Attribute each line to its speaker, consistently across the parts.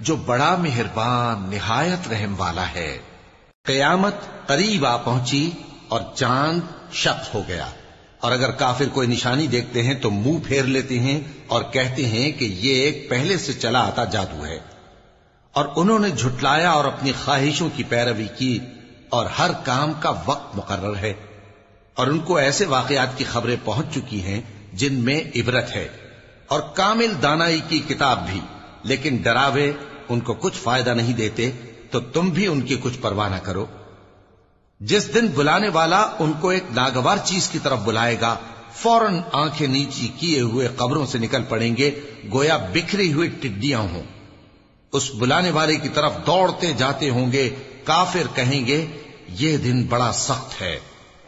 Speaker 1: جو بڑا مہربان، نہایت رحم والا ہے۔ قیامت قریب آ پہنچی اور چاند شق ہو گیا۔ اور اگر کافر کوئی نشانی دیکھتے ہیں تو منہ پھیر لیتے ہیں اور کہتے ہیں کہ یہ ایک پہلے سے چلا آتا جادو ہے۔ اور انہوں نے جھٹلایا اور اپنی خواہشوں کی پیروی کی اور ہر کام کا وقت مقرر ہے۔ اور ان کو ایسے واقعات کی خبریں پہنچ چکی ہیں جن میں عبرت ہے۔ اور کامل دانائی کی کتاب بھی۔ لیکن ڈراوے ان کو کچھ فائدہ نہیں دیتے، تو تم بھی ان کی کچھ پرواہ نہ کرو۔ جس دن بلانے والا ان کو ایک ناگوار چیز کی طرف بلائے گا، فوراً آنکھیں نیچی کیے ہوئے قبروں سے نکل پڑیں گے، گویا بکھری ہوئی ٹڈیاں ہوں۔ اس بلانے والے کی طرف دوڑتے جاتے ہوں گے، کافر کہیں گے، یہ دن بڑا سخت ہے۔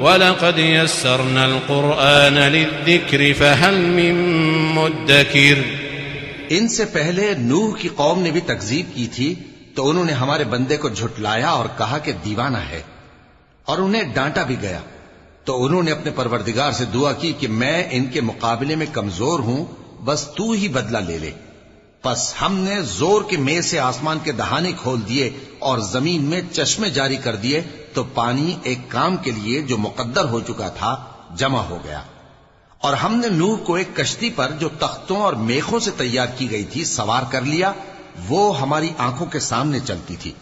Speaker 2: ولقد يسرنا القرآن للذكر فهل من مدكر
Speaker 1: ان سے پہلے نوح کی قوم نے بھی تکذیب کی تھی تو انہوں نے ہمارے بندے کو جھٹلایا اور کہا کہ دیوانہ ہے اور انہیں ڈانٹا بھی گیا۔ تو انہوں نے اپنے پروردگار سے دعا کی کہ میں ان کے مقابلے میں کمزور ہوں، بس تو ہی بدلہ لے لے۔ پس ہم نے زور کے میں سے آسمان کے دہانے کھول دیے اور زمین میں چشمے جاری کر دیے تو پانی ایک کام کے لیے جو مقدر ہو چکا تھا جمع ہو گیا۔ اور ہم نے نوح کو ایک کشتی پر جو تختوں اور میخوں سے تیار کی گئی تھی سوار کر لیا، وہ ہماری آنکھوں کے سامنے چلتی تھی۔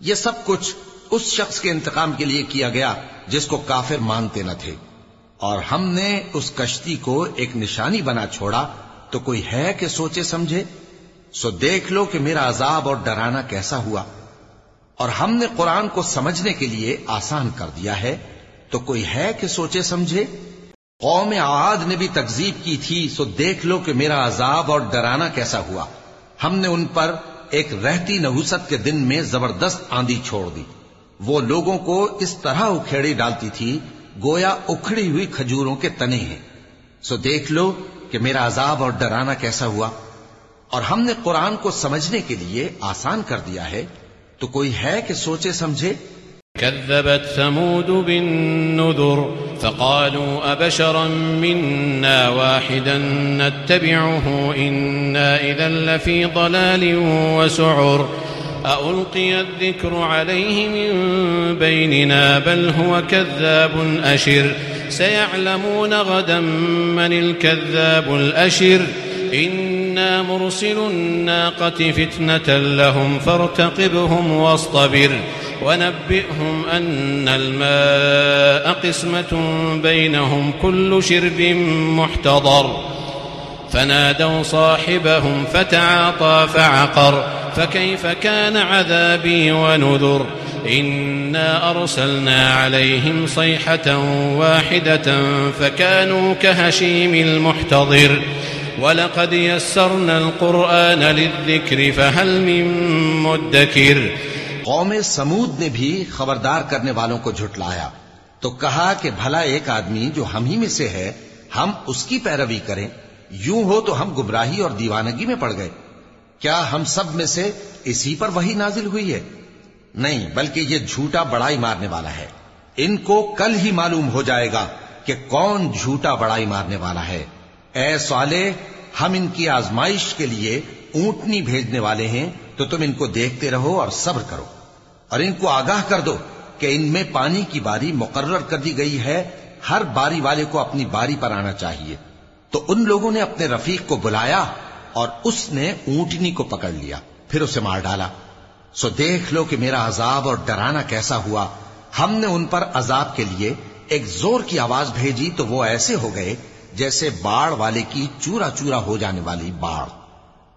Speaker 1: یہ سب کچھ اس شخص کے انتقام کے لیے کیا گیا جس کو کافر مانتے نہ تھے۔ اور ہم نے اس کشتی کو ایک نشانی بنا چھوڑا، تو کوئی ہے کہ سوچے سمجھے؟ سو دیکھ لو کہ میرا عذاب اور ڈرانا کیسا ہوا۔ اور ہم نے قرآن کو سمجھنے کے لیے آسان کر دیا ہے، تو کوئی ہے کہ سوچے سمجھے؟ قوم عاد نے بھی تکذیب کی تھی، سو دیکھ لو کہ میرا عذاب اور ڈرانا کیسا ہوا۔ ہم نے ان پر ایک رہتی نحوست کے دن میں زبردست آندھی چھوڑ دی۔ وہ لوگوں کو اس طرح اکھیڑی ڈالتی تھی، گویا اکھڑی ہوئی کھجوروں کے تنے ہیں۔ سو دیکھ لو کہ میرا عذاب اور ڈرانا کیسا ہوا۔ اور ہم نے قرآن کو سمجھنے کے لیے آسان کر دیا ہے تو کوئی ہے کہ سوچے سمجھے؟
Speaker 2: كذبت ثمود بالنذر فقالوا أبشرا منا واحدا نتبعه إنا إذا لفي ضلال وسعر ألقي الذكر عليه من بيننا بل هو كذاب أشر سيعلمون غدا من الكذاب الأشر إنا مرسل الناقة فتنة لهم فارتقبهم واصطبر ونبئهم أن الماء قسمة بينهم كل شرب محتضر فنادوا صاحبهم فتعاطى فعقر فكيف كان عذابي ونذر إنا أرسلنا عليهم صيحة واحدة فكانوا كهشيم المحتضر ولقد يسرنا القرآن للذكر، فهل من مدكر؟
Speaker 1: قوم سمود نے بھی خبردار کرنے والوں کو جھٹلایا۔ تو کہا کہ بھلا ایک آدمی جو ہم ہی میں سے ہے، ہم اس کی پیروی کریں۔ یوں ہو تو ہم گمراہی اور دیوانگی میں پڑ گئے۔ کیا ہم سب میں سے اسی پر وہی نازل ہوئی ہے؟ نہیں، بلکہ یہ جھوٹا بڑائی مارنے والا ہے۔ ان کو کل ہی معلوم ہو جائے گا کہ کون جھوٹا بڑائی مارنے والا ہے۔ اے صالح، ہم ان کی آزمائش کے لیے اونٹنی بھیجنے والے ہیں، تو تم ان کو دیکھتے رہو اور صبر کرو۔ اور ان کو آگاہ کر دو کہ ان میں پانی کی باری مقرر کر دی گئی ہے، ہر باری والے کو اپنی باری پر آنا چاہیے۔ تو ان لوگوں نے اپنے رفیق کو بلایا اور اس نے اونٹنی کو پکڑ لیا، پھر اسے مار ڈالا۔ سو دیکھ لو کہ میرا عذاب اور ڈرانا کیسا ہوا۔ ہم نے ان پر عذاب کے لیے ایک زور کی آواز بھیجی تو وہ ایسے ہو گئے جیسے باڑ والے کی چورا چورا ہو جانے والی باڑ۔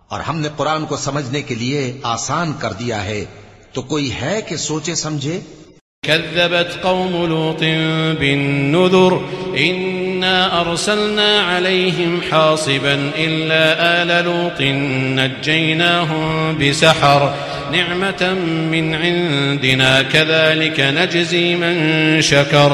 Speaker 1: اور ہم نے قرآن کو سمجھنے کے لیے آسان کر دیا ہے۔ تو کوئی ہے کہ سوچے سمجھے؟
Speaker 2: كذبت قوم لوط بالنذر، إنا أرسلنا عليهم حاصبا إلا آل لوط نجيناهم بسحر۔ نعمة من عندنا، كذلك نجزي من شكر۔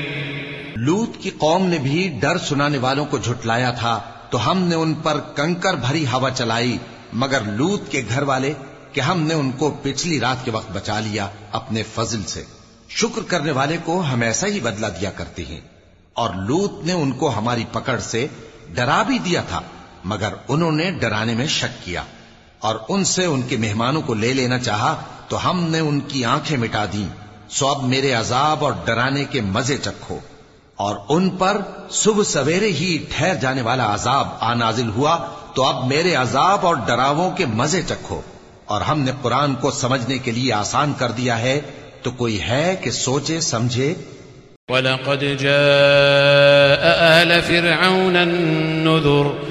Speaker 1: لوت کی قوم نے بھی ڈر سنانے والوں کو جھٹلایا تھا تو ہم نے ان پر کنکر بھری ہوا چلائی، مگر لوت کے گھر والے کہ ہم نے ان کو پچھلی رات کے وقت بچا لیا اپنے فضل سے۔ شکر کرنے والے کو ہم ایسا ہی بدلہ دیا کرتے ہیں۔ اور لوت نے ان کو ہماری پکڑ سے ڈرا بھی دیا تھا، مگر انہوں نے ڈرانے میں شک کیا۔ اور ان سے ان کے مہمانوں کو لے لینا چاہا تو ہم نے ان کی آنکھیں مٹا دی سو اب میرے عذاب اور ڈرانے کے مزے چکھو۔ اور ان پر صبح سویرے ہی ٹھہر جانے والا عذاب آ نازل ہوا، تو اب میرے عذاب اور ڈراووں کے مزے چکھو۔ اور ہم نے قرآن کو سمجھنے کے لیے آسان کر دیا ہے، تو کوئی ہے کہ سوچے، سمجھے؟
Speaker 2: وَلَقَدْ جَاءَ آلَ فِرْعَوْنَ النُّذُرُ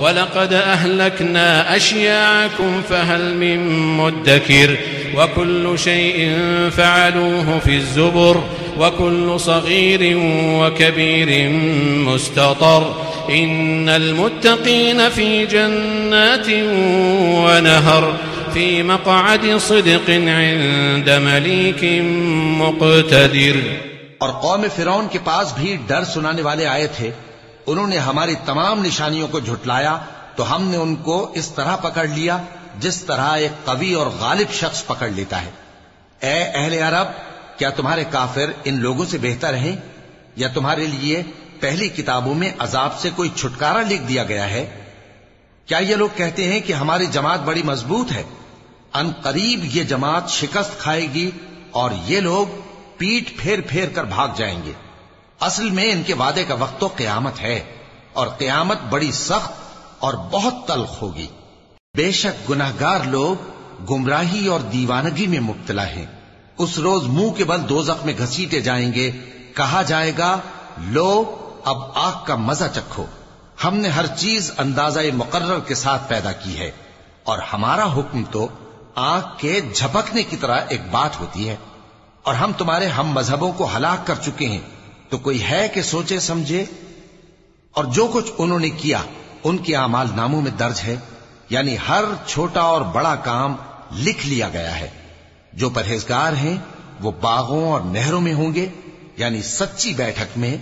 Speaker 2: ولقد أهلكنا أشياعكم فهل من مدكر وكل شيء فعلوه في الزبر وكل صغير وكبير مستطر إن المتقين في جنات ونهر في مقعد صدق عند مليك مقتدر
Speaker 1: اور قوم فرعون کے پاس بھی ڈر سنانے والے آئے تھے انہوں نے ہماری تمام نشانیوں کو جھٹلایا تو ہم نے ان کو اس طرح پکڑ لیا جس طرح ایک قوی اور غالب شخص پکڑ لیتا ہے۔ اے اہل عرب، کیا تمہارے کافر ان لوگوں سے بہتر ہیں؟ یا تمہارے لیے پہلی کتابوں میں عذاب سے کوئی چھٹکارا لکھ دیا گیا ہے؟ کیا یہ لوگ کہتے ہیں کہ ہماری جماعت بڑی مضبوط ہے؟ ان قریب یہ جماعت شکست کھائے گی اور یہ لوگ پیٹ پھیر پھیر کر بھاگ جائیں گے۔ اصل میں ان کے وعدے کا وقت تو قیامت ہے اور قیامت بڑی سخت اور بہت تلخ ہوگی۔ بے شک گناہگار لوگ گمراہی اور دیوانگی میں مبتلا ہیں۔ اس روز منہ کے بل دوزخ میں گھسیٹے جائیں گے۔ کہا جائے گا، لو، اب آگ کا مزہ چکھو۔ ہم نے ہر چیز اندازہ مقرر کے ساتھ پیدا کی ہے۔ اور ہمارا حکم تو آگ کے جھپکنے کی طرح ایک بات ہوتی ہے۔ اور ہم تمہارے ہم مذہبوں کو ہلاک کر چکے ہیں۔ تو کوئی ہے کہ سوچے سمجھے؟ اور جو کچھ انہوں نے کیا، ان کے اعمال ناموں میں درج ہے یعنی ہر چھوٹا اور بڑا کام لکھ لیا گیا ہے۔ جو پرہیزگار ہیں، وہ باغوں اور نہروں میں ہوں گے یعنی سچی بیٹھک میں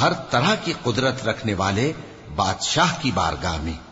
Speaker 1: ہر طرح کی قدرت رکھنے والے بادشاہ کی بارگاہ میں۔